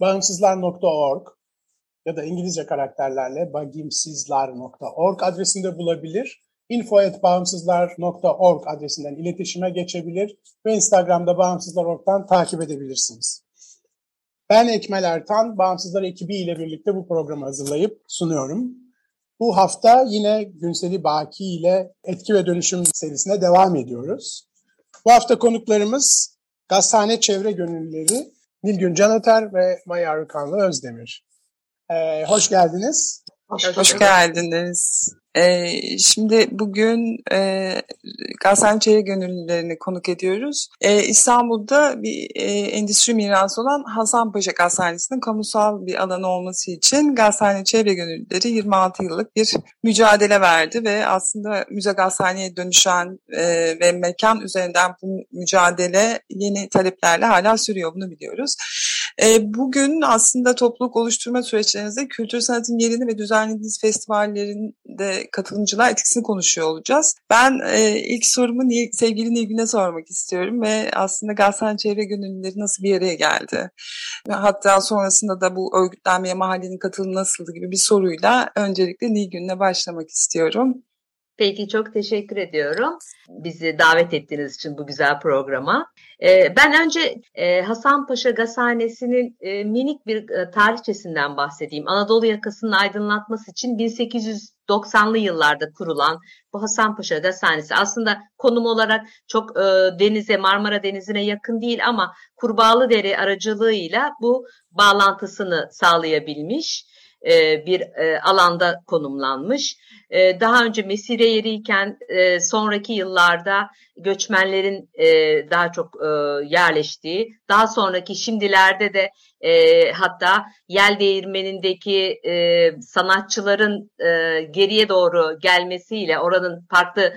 bağımsızlar.org ya da İngilizce karakterlerle bagimsizlar.org adresinde bulabilir. info.bağımsızlar.org adresinden iletişime geçebilir ve Instagram'da Bağımsızlar.org'dan takip edebilirsiniz. Ben Ekmel Ertan, Bağımsızlar ekibi ile birlikte bu programı hazırlayıp sunuyorum. Bu hafta yine Günseli Baki ile etki ve dönüşüm serisine devam ediyoruz. Bu hafta konuklarımız Gazhane Çevre Gönüllüleri Nilgün Canater ve Maya Arıkanlı Özdemir. Ee, hoş geldiniz. Hoş, hoş geldiniz. Ee, şimdi bugün e, Gazhane Çevre Gönüllülerini konuk ediyoruz. Ee, İstanbul'da bir e, endüstri mirası olan Hasanpaşa Gazhanesi'nin kamusal bir alanı olması için Gazhane Çevre Gönüllüleri 26 yıllık bir mücadele verdi ve aslında müze gazhaneye dönüşen e, ve mekan üzerinden bu mücadele yeni taleplerle hala sürüyor bunu biliyoruz. E, bugün aslında topluluk oluşturma süreçlerinizde kültür sanatın yerini ve düzenlediğiniz festivallerinde katılımcılar etkisini konuşuyor olacağız. Ben e, ilk sorumu sevgili Nilgün'e sormak istiyorum ve aslında Gazhane Çevre Gönüllüleri nasıl bir yere geldi? Hatta sonrasında da bu örgütlenmeye mahallenin katılımı nasıldı gibi bir soruyla öncelikle Nilgün'le başlamak istiyorum. Peki çok teşekkür ediyorum bizi davet ettiğiniz için bu güzel programa. Ben önce e, Hasanpaşa Gazhanesi'nin minik bir tarihçesinden bahsedeyim. Anadolu yakasının aydınlatması için 1890'lı yıllarda kurulan bu Hasanpaşa Gazhanesi aslında konum olarak çok denize Marmara Denizi'ne yakın değil ama Kurbağalı Dere aracılığıyla bu bağlantısını sağlayabilmiş bir alanda konumlanmış. Daha önce mesire yeriyken sonraki yıllarda göçmenlerin daha çok yerleştiği, daha sonraki şimdilerde de hatta yel değirmenindeki sanatçıların geriye doğru gelmesiyle, oranın farklı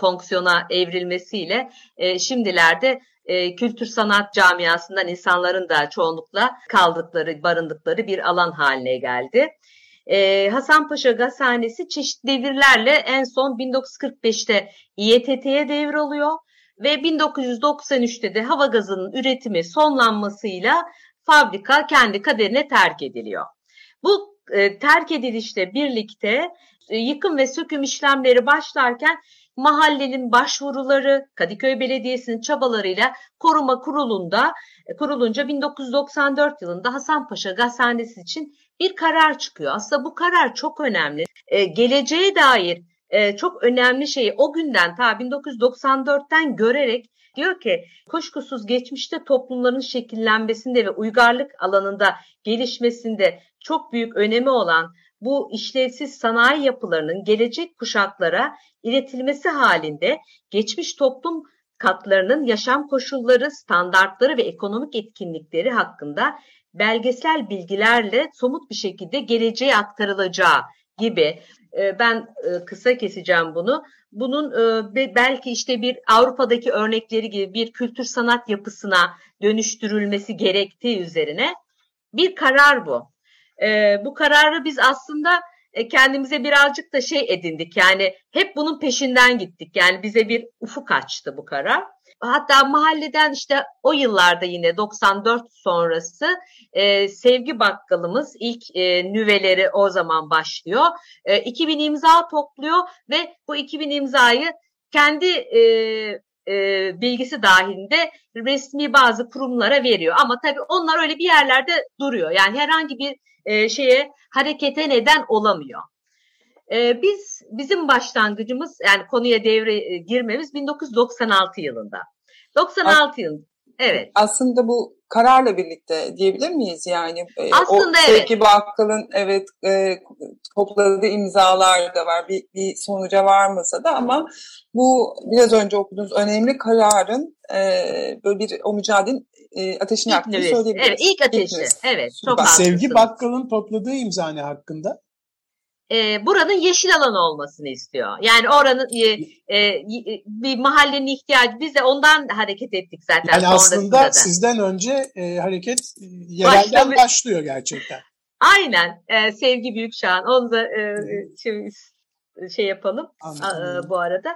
fonksiyona evrilmesiyle şimdilerde e, kültür sanat camiasından insanların da çoğunlukla kaldıkları, barındıkları bir alan haline geldi. E, Hasanpaşa Gazhanesi çeşitli devirlerle en son 1945'te İETT'ye devroluyor ve 1993'te de hava gazının üretimi sonlanmasıyla fabrika kendi kaderine terk ediliyor. Bu e, terk edilişle birlikte e, yıkım ve söküm işlemleri başlarken mahallenin başvuruları, Kadıköy Belediyesi'nin çabalarıyla koruma kurulunda e, kurulunca 1994 yılında Hasanpaşa Gazhanesi için bir karar çıkıyor. Aslında bu karar çok önemli. E, geleceğe dair e, çok önemli şeyi o günden ta 1994'ten görerek diyor ki kuşkusuz geçmişte toplumların şekillenmesinde ve uygarlık alanında gelişmesinde çok büyük önemi olan bu işlevsiz sanayi yapılarının gelecek kuşaklara iletilmesi halinde geçmiş toplum katlarının yaşam koşulları, standartları ve ekonomik etkinlikleri hakkında belgesel bilgilerle somut bir şekilde geleceğe aktarılacağı gibi e, ben e, kısa keseceğim bunu. Bunun e, belki işte bir Avrupa'daki örnekleri gibi bir kültür sanat yapısına dönüştürülmesi gerektiği üzerine bir karar bu. Bu kararı biz aslında kendimize birazcık da şey edindik. Yani hep bunun peşinden gittik. Yani bize bir ufuk açtı bu karar. Hatta mahalleden işte o yıllarda yine 94 sonrası e, Sevgi Bakkalımız ilk e, nüveleri o zaman başlıyor. E, 2000 imza topluyor ve bu 2000 imzayı kendi e, e, bilgisi dahilinde resmi bazı kurumlara veriyor. Ama tabii onlar öyle bir yerlerde duruyor. Yani herhangi bir e, şeye harekete neden olamıyor. E, biz bizim başlangıcımız yani konuya devre e, girmemiz 1996 yılında. 96 yıl. Evet. Aslında bu kararla birlikte diyebilir miyiz yani? E, Aslında o, evet. Sevgi Bakkal'ın evet e, topladığı imzalar da var. Bir, bir sonuca varmasa da ama bu biraz önce okuduğunuz önemli kararın e, böyle bir o mücadelenin e, ateşini yaktığını söyleyebiliriz. Evet ilk ateşi. İlk evet. Çok Sevgi Bakkal'ın topladığı imza ne hakkında? E, buranın yeşil alan olmasını istiyor. Yani oranın e, e, bir mahallenin ihtiyacı. Biz de ondan hareket ettik zaten. Yani aslında da. sizden önce e, hareket e, yerelden Başlamış. başlıyor gerçekten. Aynen. E, Sevgi Büyükşah'ın. Onu da e, şey, şey yapalım e, bu arada.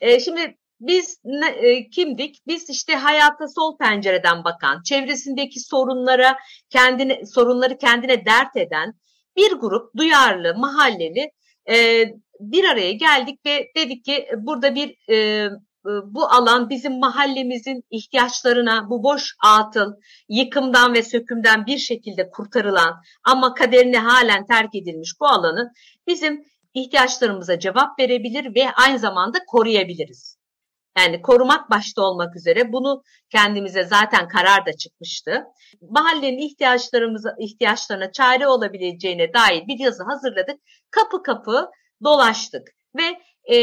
E, şimdi biz ne, e, kimdik? Biz işte hayata sol pencereden bakan, çevresindeki sorunlara kendine sorunları kendine dert eden, bir grup duyarlı, mahalleli e, bir araya geldik ve dedik ki burada bir e, e, bu alan bizim mahallemizin ihtiyaçlarına bu boş atıl, yıkımdan ve sökümden bir şekilde kurtarılan ama kaderine halen terk edilmiş bu alanı bizim ihtiyaçlarımıza cevap verebilir ve aynı zamanda koruyabiliriz. Yani korumak başta olmak üzere bunu kendimize zaten karar da çıkmıştı. Mahallenin ihtiyaçlarımıza ihtiyaçlarına çare olabileceğine dair bir yazı hazırladık. Kapı kapı dolaştık ve e,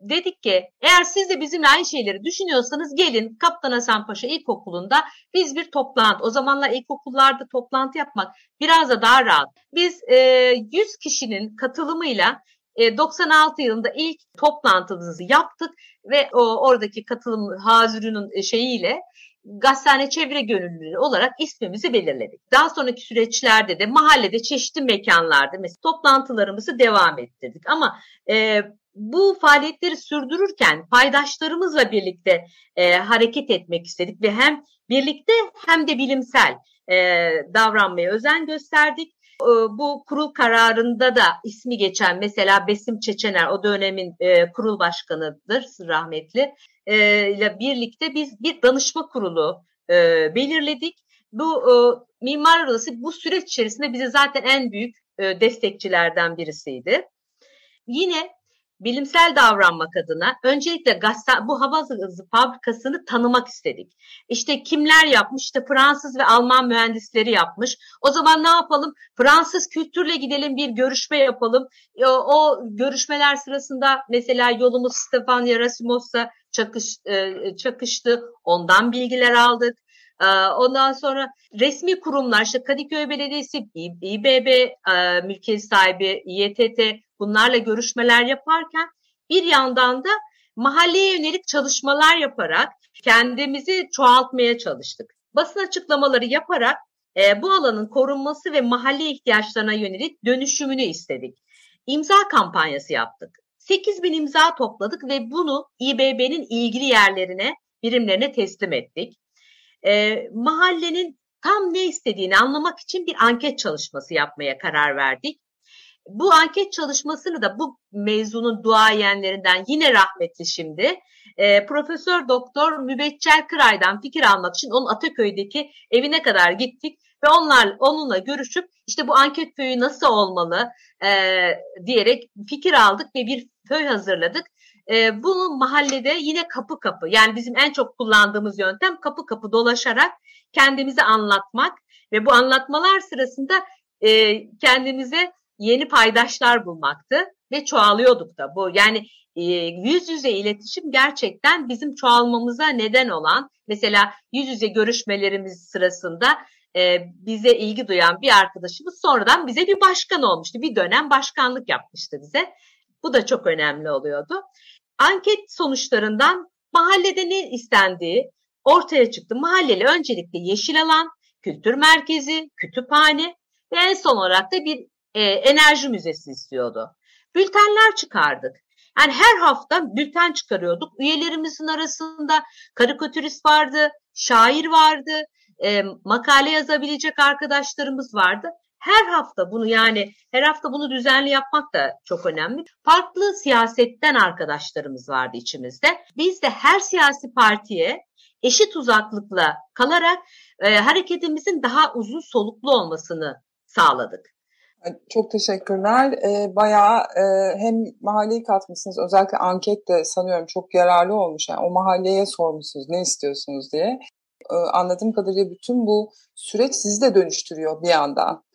dedik ki eğer siz de bizimle aynı şeyleri düşünüyorsanız gelin Kaptan Hasan Paşa İlkokulu'nda biz bir toplantı o zamanlar ilkokullarda toplantı yapmak biraz da daha rahat. Biz e, 100 kişinin katılımıyla 96 e, yılında ilk toplantımızı yaptık ve o oradaki katılım Hazırı'nın e, şeyiyle Gazhane Çevre Gönüllüleri olarak ismimizi belirledik. Daha sonraki süreçlerde de mahallede çeşitli mekanlarda mesela toplantılarımızı devam ettirdik. Ama e, bu faaliyetleri sürdürürken paydaşlarımızla birlikte e, hareket etmek istedik ve hem birlikte hem de bilimsel e, davranmaya özen gösterdik. Ee, bu kurul kararında da ismi geçen mesela Besim Çeçener o dönemin e, kurul başkanıdır rahmetli e, ile birlikte biz bir danışma kurulu e, belirledik. Bu Mimar Odası bu süreç içerisinde bize zaten en büyük destekçilerden birisiydi. Yine bilimsel davranmak adına öncelikle gazete, bu hava hızı fabrikasını tanımak istedik. İşte kimler yapmış? İşte Fransız ve Alman mühendisleri yapmış. O zaman ne yapalım? Fransız kültürle gidelim bir görüşme yapalım. O, o görüşmeler sırasında mesela yolumuz Stefan Yerasimos'la çakış, e, çakıştı. Ondan bilgiler aldık. E, ondan sonra resmi kurumlar işte Kadıköy Belediyesi, İBB, e, mülkiyet sahibi, İETT bunlarla görüşmeler yaparken bir yandan da mahalleye yönelik çalışmalar yaparak kendimizi çoğaltmaya çalıştık. Basın açıklamaları yaparak e, bu alanın korunması ve mahalle ihtiyaçlarına yönelik dönüşümünü istedik. İmza kampanyası yaptık. 8 bin imza topladık ve bunu İBB'nin ilgili yerlerine, birimlerine teslim ettik. E, mahallenin tam ne istediğini anlamak için bir anket çalışması yapmaya karar verdik bu anket çalışmasını da bu mezunun duayenlerinden yine rahmetli şimdi e, Profesör Doktor Mübeccel Kıray'dan fikir almak için onun Ataköy'deki evine kadar gittik ve onlar onunla görüşüp işte bu anket köyü nasıl olmalı e, diyerek fikir aldık ve bir köy hazırladık. E, bunu mahallede yine kapı kapı yani bizim en çok kullandığımız yöntem kapı kapı dolaşarak kendimizi anlatmak ve bu anlatmalar sırasında e, kendimize yeni paydaşlar bulmaktı ve çoğalıyorduk da bu. Yani e, yüz yüze iletişim gerçekten bizim çoğalmamıza neden olan mesela yüz yüze görüşmelerimiz sırasında e, bize ilgi duyan bir arkadaşımız sonradan bize bir başkan olmuştu. Bir dönem başkanlık yapmıştı bize. Bu da çok önemli oluyordu. Anket sonuçlarından mahallede ne istendiği ortaya çıktı. Mahalleli öncelikle yeşil alan, kültür merkezi, kütüphane ve en son olarak da bir e, enerji müzesi istiyordu. Bültenler çıkardık. Yani her hafta bülten çıkarıyorduk. Üyelerimizin arasında karikatürist vardı, şair vardı, e, makale yazabilecek arkadaşlarımız vardı. Her hafta bunu yani her hafta bunu düzenli yapmak da çok önemli. Farklı siyasetten arkadaşlarımız vardı içimizde. Biz de her siyasi partiye eşit uzaklıkla kalarak e, hareketimizin daha uzun soluklu olmasını sağladık. Çok teşekkürler. E, bayağı e, hem mahalleyi katmışsınız. Özellikle anket de sanıyorum çok yararlı olmuş. Yani o mahalleye sormuşsunuz ne istiyorsunuz diye. E, anladığım kadarıyla bütün bu süreç sizi de dönüştürüyor bir yandan.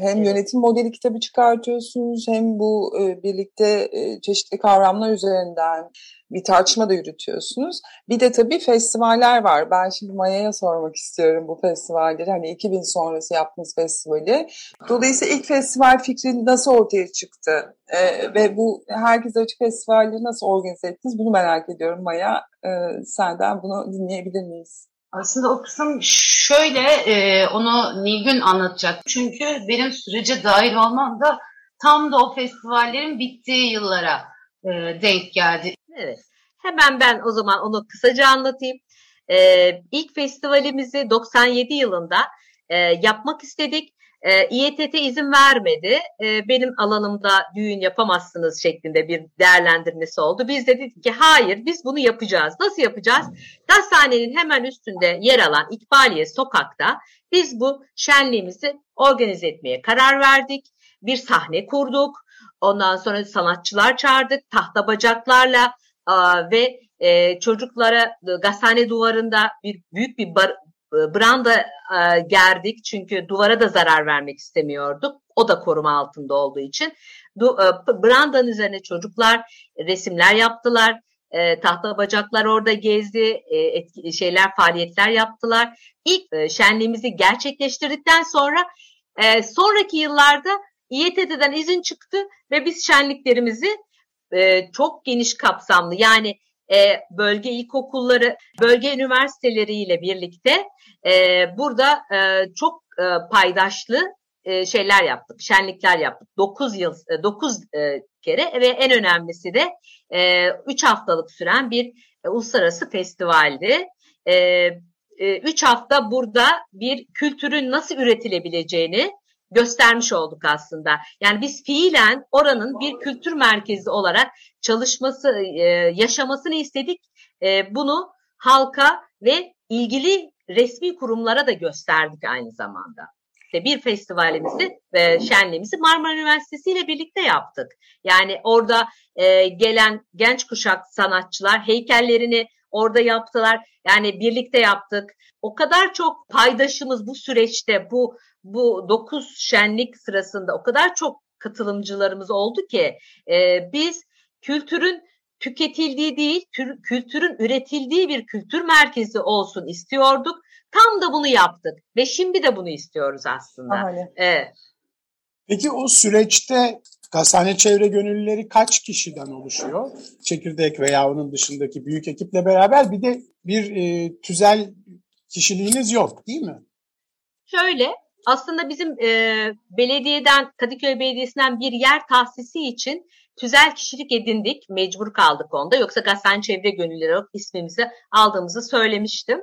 Hem yönetim modeli kitabı çıkartıyorsunuz hem bu birlikte çeşitli kavramlar üzerinden bir tartışma da yürütüyorsunuz. Bir de tabii festivaller var. Ben şimdi Maya'ya sormak istiyorum bu festivalleri. Hani 2000 sonrası yaptığınız festivali. Dolayısıyla ilk festival fikri nasıl ortaya çıktı? Ee, ve bu Herkes Açık Festivalleri nasıl organize ettiniz? Bunu merak ediyorum Maya. Ee, senden bunu dinleyebilir miyiz? Aslında o kısım şöyle, e, onu Nilgün anlatacak. Çünkü benim sürece dahil olmam da tam da o festivallerin bittiği yıllara e, denk geldi. Evet. Hemen ben o zaman onu kısaca anlatayım. Ee, ilk festivalimizi 97 yılında e, yapmak istedik. E, İETT izin vermedi. E, benim alanımda düğün yapamazsınız şeklinde bir değerlendirmesi oldu. Biz de dedik ki hayır biz bunu yapacağız. Nasıl yapacağız? Gazhanenin hemen üstünde yer alan İkbaliye sokakta biz bu şenliğimizi organize etmeye karar verdik. Bir sahne kurduk. Ondan sonra sanatçılar çağırdık. Tahta bacaklarla ve e, çocuklara gazhane duvarında bir büyük bir bar, e, branda e, gerdik çünkü duvara da zarar vermek istemiyorduk. O da koruma altında olduğu için. Du, e, brandanın üzerine çocuklar resimler yaptılar. E, tahta bacaklar orada gezdi, e, etki, şeyler faaliyetler yaptılar. İlk e, şenliğimizi gerçekleştirdikten sonra e, sonraki yıllarda İETT'den izin çıktı ve biz şenliklerimizi e, çok geniş kapsamlı yani e, bölge ilkokulları, bölge üniversiteleriyle birlikte e, burada e, çok e, paydaşlı e, şeyler yaptık, şenlikler yaptık. 9 yıl, 9 e, kere ve en önemlisi de e, 3 haftalık süren bir e, uluslararası festivaldi. E, 3 hafta burada bir kültürün nasıl üretilebileceğini göstermiş olduk aslında. Yani biz fiilen oranın bir kültür merkezi olarak çalışması, e, yaşamasını istedik. E, bunu halka ve ilgili resmi kurumlara da gösterdik aynı zamanda. İşte bir festivalimizi ve şenliğimizi Marmara Üniversitesi ile birlikte yaptık. Yani orada e, gelen genç kuşak sanatçılar heykellerini orada yaptılar. Yani birlikte yaptık. O kadar çok paydaşımız bu süreçte bu bu dokuz şenlik sırasında o kadar çok katılımcılarımız oldu ki e, biz kültürün tüketildiği değil, kültürün üretildiği bir kültür merkezi olsun istiyorduk. Tam da bunu yaptık ve şimdi de bunu istiyoruz aslında. Evet. Peki o süreçte Gazhane Çevre Gönüllüleri kaç kişiden oluşuyor? Çekirdek veya onun dışındaki büyük ekiple beraber bir de bir e, tüzel kişiliğiniz yok değil mi? Şöyle aslında bizim e, belediyeden, Kadıköy Belediyesi'nden bir yer tahsisi için tüzel kişilik edindik. Mecbur kaldık onda. Yoksa Gazhane Çevre Gönüllüleri ismimizi aldığımızı söylemiştim.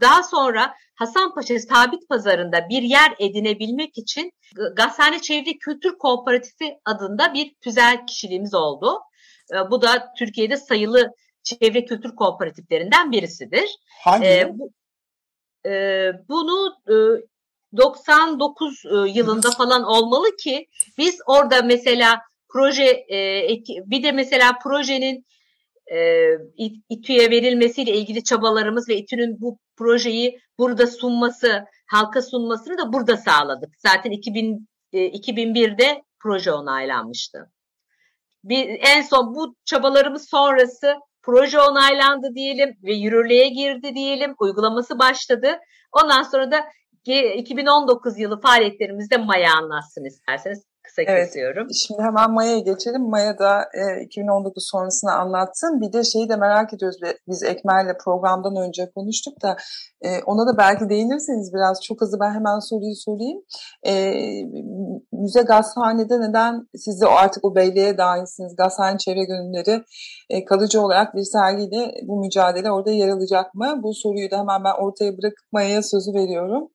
Daha sonra Hasanpaşa Sabit Pazarı'nda bir yer edinebilmek için Gazhane Çevre Kültür Kooperatifi adında bir tüzel kişiliğimiz oldu. E, bu da Türkiye'de sayılı çevre kültür kooperatiflerinden birisidir. Hangi? E, bu, e, bunu e, 99 e, yılında falan olmalı ki biz orada mesela proje e, bir de mesela projenin e, İTÜ'ye verilmesiyle ilgili çabalarımız ve İTÜ'nün bu projeyi burada sunması, halka sunmasını da burada sağladık. Zaten 2000, 2001'de proje onaylanmıştı. Bir, en son bu çabalarımız sonrası proje onaylandı diyelim ve yürürlüğe girdi diyelim, uygulaması başladı. Ondan sonra da 2019 yılı faaliyetlerimizde Maya anlatsın isterseniz. kısa evet. kesiyorum. Şimdi hemen Maya'ya geçelim. Maya da e, 2019 sonrasını anlatsın. Bir de şeyi de merak ediyoruz. Biz Ekmel'le programdan önce konuştuk da e, ona da belki değinirseniz biraz çok hızlı ben hemen soruyu sorayım. E, müze Gazhane'de neden siz de artık o beyliğe dahilsiniz? Gazhane Çevre Gönülleri e, kalıcı olarak bir sergiyle bu mücadele orada yer alacak mı? Bu soruyu da hemen ben ortaya bırakıp Maya'ya sözü veriyorum.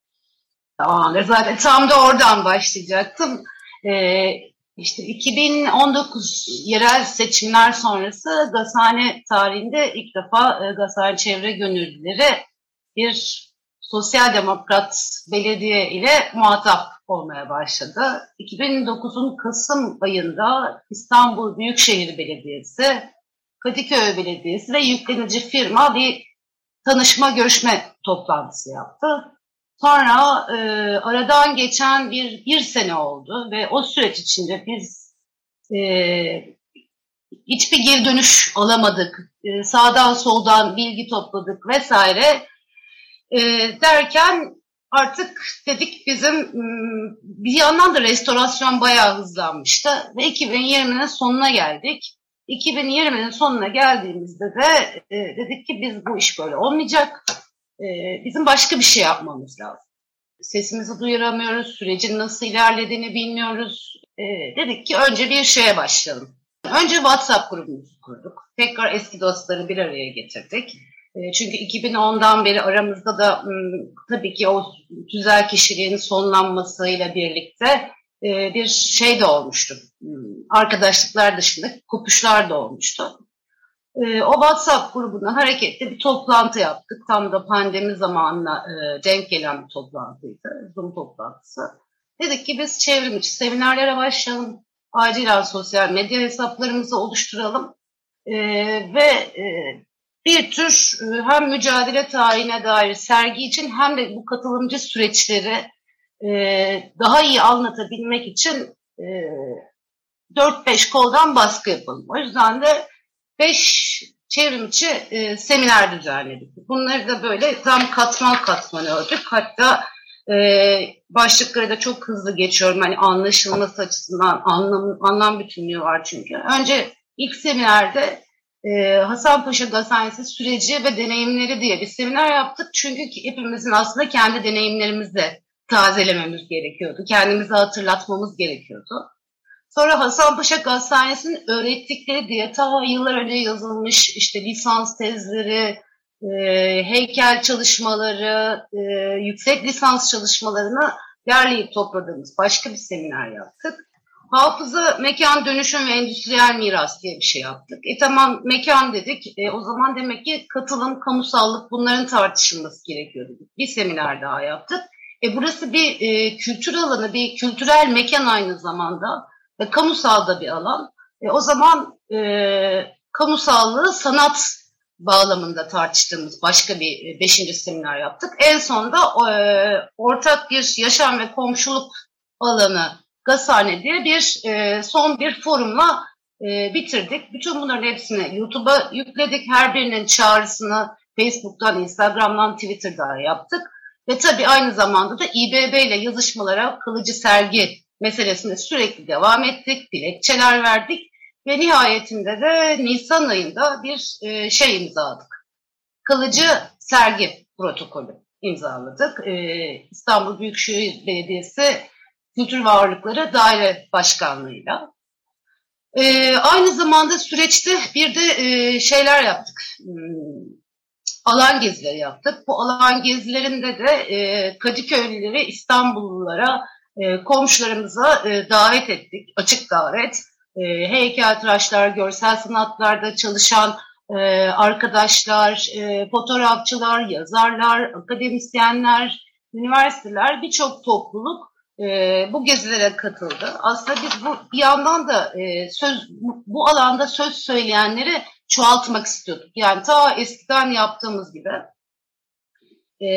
Tamamdır. Zaten tam da oradan başlayacaktım. Ee, işte 2019 yerel seçimler sonrası Gazhane tarihinde ilk defa e, Gazhane Çevre Gönüllüleri bir sosyal demokrat belediye ile muhatap olmaya başladı. 2009'un Kasım ayında İstanbul Büyükşehir Belediyesi, Kadıköy Belediyesi ve yüklenici firma bir tanışma görüşme toplantısı yaptı. Sonra e, aradan geçen bir, bir sene oldu ve o süreç içinde biz e, hiçbir geri dönüş alamadık. E, sağdan soldan bilgi topladık vesaire. E, derken artık dedik bizim bir yandan da restorasyon bayağı hızlanmıştı ve 2020'nin sonuna geldik. 2020'nin sonuna geldiğimizde de e, dedik ki biz bu iş böyle olmayacak e, bizim başka bir şey yapmamız lazım. Sesimizi duyuramıyoruz, sürecin nasıl ilerlediğini bilmiyoruz. E, dedik ki önce bir şeye başlayalım. Önce WhatsApp grubumuzu kurduk. Tekrar eski dostları bir araya getirdik. E, çünkü 2010'dan beri aramızda da tabii ki o güzel kişiliğin sonlanmasıyla birlikte e, bir şey de olmuştu. Arkadaşlıklar dışında kopuşlar da olmuştu. E, o WhatsApp grubuna hareketle bir toplantı yaptık. Tam da pandemi zamanına e, denk gelen bir toplantıydı. Zoom toplantısı. Dedik ki biz çevrim içi seminerlere başlayalım. Acilen sosyal medya hesaplarımızı oluşturalım. E, ve e, bir tür e, hem mücadele tarihine dair sergi için hem de bu katılımcı süreçleri e, daha iyi anlatabilmek için e, 4-5 koldan baskı yapalım. O yüzden de beş çevrimiçi e, seminer düzenledik. Bunları da böyle tam katman katman ördük. Hatta e, başlıkları da çok hızlı geçiyorum. Hani anlaşılması açısından anlam, anlam bütünlüğü var çünkü. Önce ilk seminerde e, Hasanpaşa Gazhanesi süreci ve deneyimleri diye bir seminer yaptık. Çünkü hepimizin aslında kendi deneyimlerimizi tazelememiz gerekiyordu. Kendimizi hatırlatmamız gerekiyordu. Sonra Hasanpaşa Gazhanesi'nin öğrettikleri diye ta yıllar önce yazılmış işte lisans tezleri, e, heykel çalışmaları, e, yüksek lisans çalışmalarını derleyip topladığımız başka bir seminer yaptık. Hafıza, mekan, dönüşüm ve endüstriyel miras diye bir şey yaptık. E tamam mekan dedik. E, o zaman demek ki katılım, kamusallık bunların tartışılması gerekiyor dedik. Bir seminer daha yaptık. E, burası bir e, kültür alanı, bir kültürel mekan aynı zamanda ve kamusal da bir alan. E, o zaman e, kamusallığı sanat bağlamında tartıştığımız başka bir e, beşinci seminer yaptık. En sonunda e, ortak bir yaşam ve komşuluk alanı Gazhane diye bir e, son bir forumla e, bitirdik. Bütün bunların hepsini YouTube'a yükledik. Her birinin çağrısını Facebook'tan, Instagram'dan, Twitter'dan yaptık. Ve tabii aynı zamanda da İBB ile yazışmalara kalıcı sergi meselesine sürekli devam ettik, dilekçeler verdik ve nihayetinde de Nisan ayında bir e, şey imzaladık. Kalıcı sergi protokolü imzaladık. E, İstanbul Büyükşehir Belediyesi Kültür Varlıkları Daire Başkanlığı'yla. E, aynı zamanda süreçte bir de şeyler yaptık. Hmm, alan gezileri yaptık. Bu alan gezilerinde de e, Kadıköylüleri İstanbullulara e, komşularımıza e, davet ettik, açık davet. E, heykeltıraşlar, görsel sanatlarda çalışan e, arkadaşlar, e, fotoğrafçılar, yazarlar, akademisyenler, üniversiteler, birçok topluluk bu gezilere katıldı. Aslında biz bu bir yandan da söz bu alanda söz söyleyenleri çoğaltmak istiyorduk. Yani ta eskiden yaptığımız gibi e,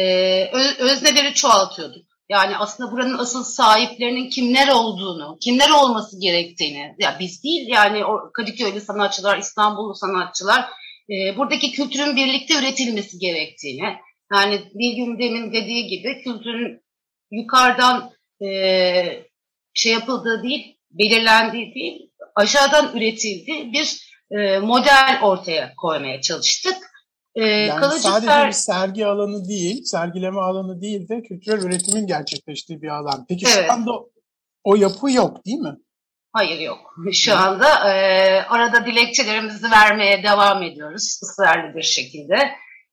özneleri çoğaltıyorduk. Yani aslında buranın asıl sahiplerinin kimler olduğunu, kimler olması gerektiğini, ya biz değil yani o Kadıköy'lü sanatçılar, İstanbullu sanatçılar, e, buradaki kültürün birlikte üretilmesi gerektiğini, yani bir gün demin dediği gibi kültürün yukarıdan e, şey yapıldığı değil, belirlendiği değil, aşağıdan üretildiği bir e, model ortaya koymaya çalıştık. E, yani sadece ser... bir sergi alanı değil, sergileme alanı değil de kültürel üretimin gerçekleştiği bir alan. Peki evet. şu anda o yapı yok değil mi? Hayır yok. Şu anda e, arada dilekçelerimizi vermeye devam ediyoruz ısrarlı bir şekilde.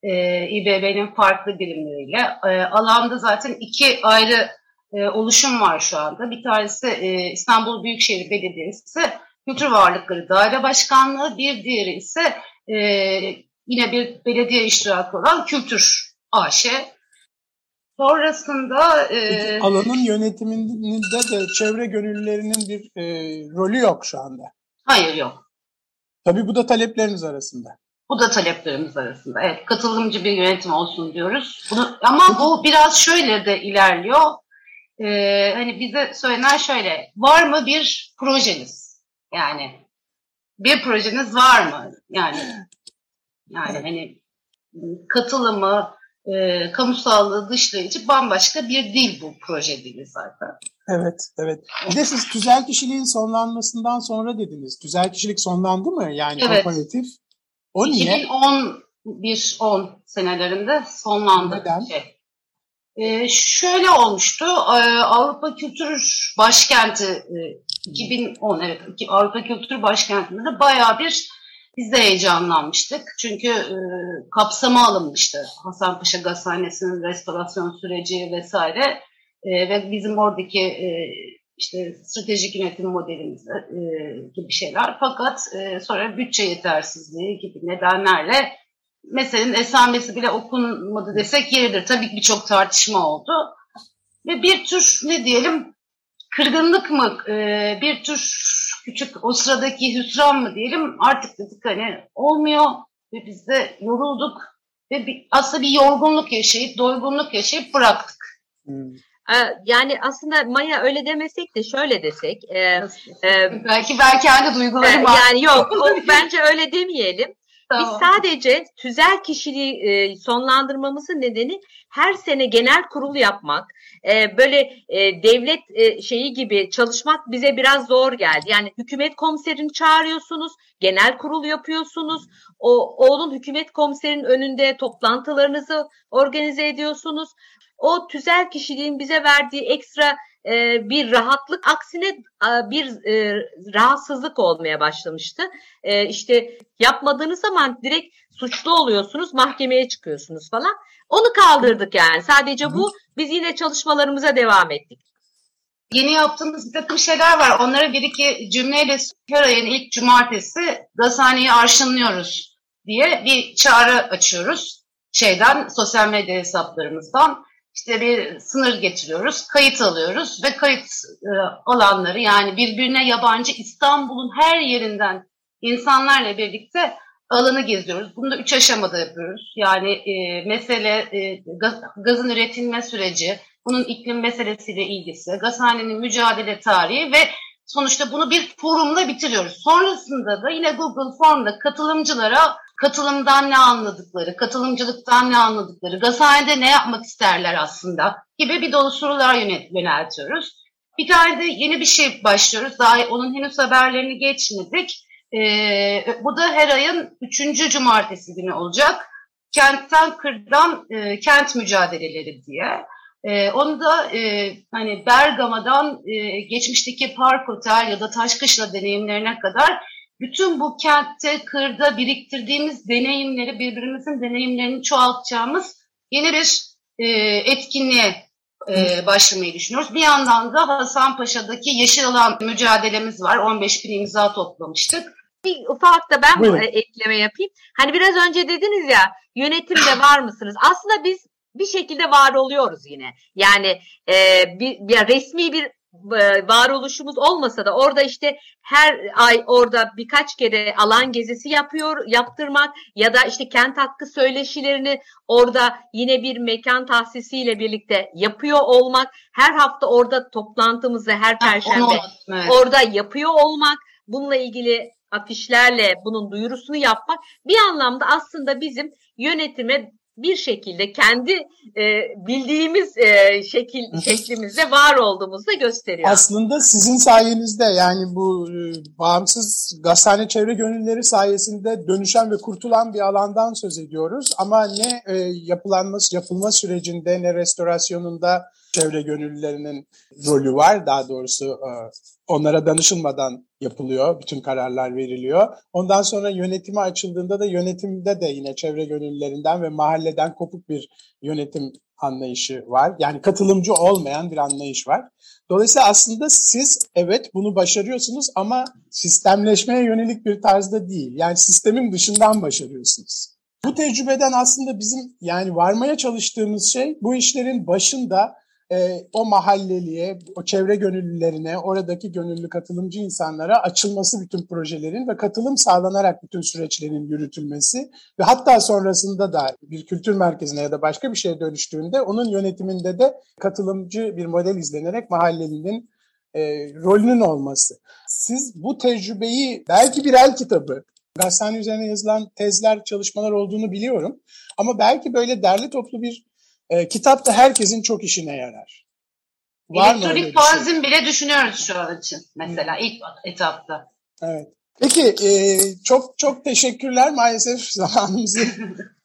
E, İBB'nin farklı birimleriyle. E, alanda zaten iki ayrı e, oluşum var şu anda. Bir tanesi e, İstanbul Büyükşehir Belediyesi Kültür Varlıkları Daire Başkanlığı, bir diğeri ise e, yine bir belediye iştirakı olan Kültür AŞ. Sonrasında... E, alanın yönetiminde de çevre gönüllülerinin bir e, rolü yok şu anda. Hayır yok. Tabii bu da talepleriniz arasında. Bu da taleplerimiz arasında. Evet, katılımcı bir yönetim olsun diyoruz. Bunu, ama bu biraz şöyle de ilerliyor. Ee, hani bize söylenen şöyle, var mı bir projeniz? Yani bir projeniz var mı? Yani yani hani katılımı, e, kamusallığı dışlayıcı bambaşka bir dil bu proje dili zaten. Evet, evet. Bir de siz tüzel kişiliğin sonlanmasından sonra dediniz. Tüzel kişilik sonlandı mı? Yani evet. komparatif. O niye? 2011-10 senelerinde sonlandı. Neden? Şey. Ee, şöyle olmuştu. Ee, Avrupa Kültür Başkenti e, 2010 evet Avrupa Kültür Başkenti'nde bayağı bir biz de heyecanlanmıştık. Çünkü e, kapsama alınmıştı. Hasanpaşa Gazhanesi'nin restorasyon süreci vesaire. E, ve bizim oradaki e, işte stratejik yönetim modelimiz e, gibi şeyler. Fakat e, sonra bütçe yetersizliği gibi nedenlerle meselenin esamesi bile okunmadı desek yeridir. Tabii ki birçok tartışma oldu. Ve bir tür ne diyelim kırgınlık mı, e, bir tür küçük o sıradaki hüsran mı diyelim artık dedik hani olmuyor ve biz de yorulduk ve bir, aslında bir yorgunluk yaşayıp doygunluk yaşayıp bıraktık. Hmm. Yani aslında Maya öyle demesek de şöyle desek. E, e, belki belki aynı duyguları var. Yani yok o, bence öyle demeyelim. Tamam. Biz sadece tüzel kişiliği e, sonlandırmamızın nedeni her sene genel kurul yapmak, e, böyle e, devlet e, şeyi gibi çalışmak bize biraz zor geldi. Yani hükümet komiserini çağırıyorsunuz, genel kurul yapıyorsunuz, o oğlun hükümet komiserinin önünde toplantılarınızı organize ediyorsunuz. O tüzel kişiliğin bize verdiği ekstra e, bir rahatlık aksine e, bir e, rahatsızlık olmaya başlamıştı. E, işte yapmadığınız zaman direkt suçlu oluyorsunuz, mahkemeye çıkıyorsunuz falan. Onu kaldırdık yani. Sadece bu. Biz yine çalışmalarımıza devam ettik. Yeni yaptığımız bir takım şeyler var. Onları bir iki cümleyle her ayın ilk cumartesi gazhaneyi arşınlıyoruz diye bir çağrı açıyoruz. Şeyden, sosyal medya hesaplarımızdan işte bir sınır getiriyoruz, kayıt alıyoruz ve kayıt e, alanları yani birbirine yabancı İstanbul'un her yerinden insanlarla birlikte alanı geziyoruz. Bunu da üç aşamada yapıyoruz. Yani e, mesele e, gaz, gazın üretilme süreci, bunun iklim meselesiyle ilgisi, gazhanenin mücadele tarihi ve sonuçta bunu bir forumla bitiriyoruz. Sonrasında da yine Google Form'da katılımcılara katılımdan ne anladıkları, katılımcılıktan ne anladıkları, gazhanede ne yapmak isterler aslında gibi bir dolu sorular yöneltiyoruz. Bir tane de yeni bir şey başlıyoruz. Daha onun henüz haberlerini geçmedik. Ee, bu da her ayın üçüncü cumartesi günü olacak. Kentten kırdan e, kent mücadeleleri diye. E, onu da e, hani Bergama'dan e, geçmişteki Park Otel ya da Taşkışla deneyimlerine kadar bütün bu kentte, kırda biriktirdiğimiz deneyimleri, birbirimizin deneyimlerini çoğaltacağımız yeni bir e, etkinliğe e, başlamayı düşünüyoruz. Bir yandan da Hasanpaşa'daki yeşil alan mücadelemiz var. 15 bin imza toplamıştık. Bir ufak da ben Buyurun. ekleme yapayım. Hani biraz önce dediniz ya yönetimde var mısınız? Aslında biz bir şekilde var oluyoruz yine. Yani e, bir, bir resmi bir e, varoluşumuz olmasa da orada işte her ay orada birkaç kere alan gezisi yapıyor yaptırmak ya da işte kent hakkı söyleşilerini orada yine bir mekan tahsisiyle birlikte yapıyor olmak her hafta orada toplantımızı her perşembe evet. orada yapıyor olmak bununla ilgili afişlerle bunun duyurusunu yapmak bir anlamda aslında bizim yönetime bir şekilde kendi e, bildiğimiz e, şekil şeklimizde var olduğumuzu da gösteriyor. Aslında sizin sayenizde yani bu e, bağımsız gazhane çevre gönülleri sayesinde dönüşen ve kurtulan bir alandan söz ediyoruz. Ama ne e, yapılanması yapılma sürecinde ne restorasyonunda çevre gönüllülerinin rolü var. Daha doğrusu e, onlara danışılmadan yapılıyor. Bütün kararlar veriliyor. Ondan sonra yönetime açıldığında da yönetimde de yine çevre gönüllülerinden ve mahalleden kopuk bir yönetim anlayışı var. Yani katılımcı olmayan bir anlayış var. Dolayısıyla aslında siz evet bunu başarıyorsunuz ama sistemleşmeye yönelik bir tarzda değil. Yani sistemin dışından başarıyorsunuz. Bu tecrübeden aslında bizim yani varmaya çalıştığımız şey bu işlerin başında e, o mahalleliye, o çevre gönüllülerine, oradaki gönüllü katılımcı insanlara açılması bütün projelerin ve katılım sağlanarak bütün süreçlerin yürütülmesi ve hatta sonrasında da bir kültür merkezine ya da başka bir şeye dönüştüğünde onun yönetiminde de katılımcı bir model izlenerek mahallelinin e, rolünün olması. Siz bu tecrübeyi belki bir el kitabı, gazhane üzerine yazılan tezler, çalışmalar olduğunu biliyorum. Ama belki böyle derli toplu bir e, kitap da herkesin çok işine yarar. Var Elektronik mı fanzin şey? bile düşünüyoruz şu an için mesela ilk etapta. Evet. Peki e, çok çok teşekkürler. Maalesef zamanımızı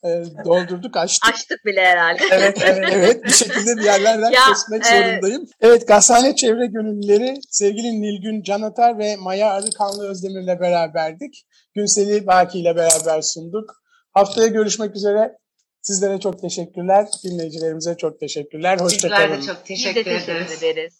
e, doldurduk, açtık. Açtık bile herhalde. Evet, evet, evet. Bir şekilde bir yerlerden ya, kesmek e... zorundayım. Evet, Gazhane Çevre Gönüllüleri sevgili Nilgün Canatar ve Maya Arıkanlı Özdemir'le beraberdik. Günseli Baki ile beraber sunduk. Haftaya görüşmek üzere. Sizlere çok teşekkürler. Dinleyicilerimize çok teşekkürler. Hoşçakalın. Bizler de çok teşekkür, teşekkür ederiz.